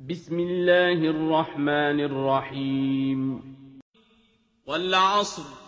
بسم الله الرحمن الرحيم. والعصر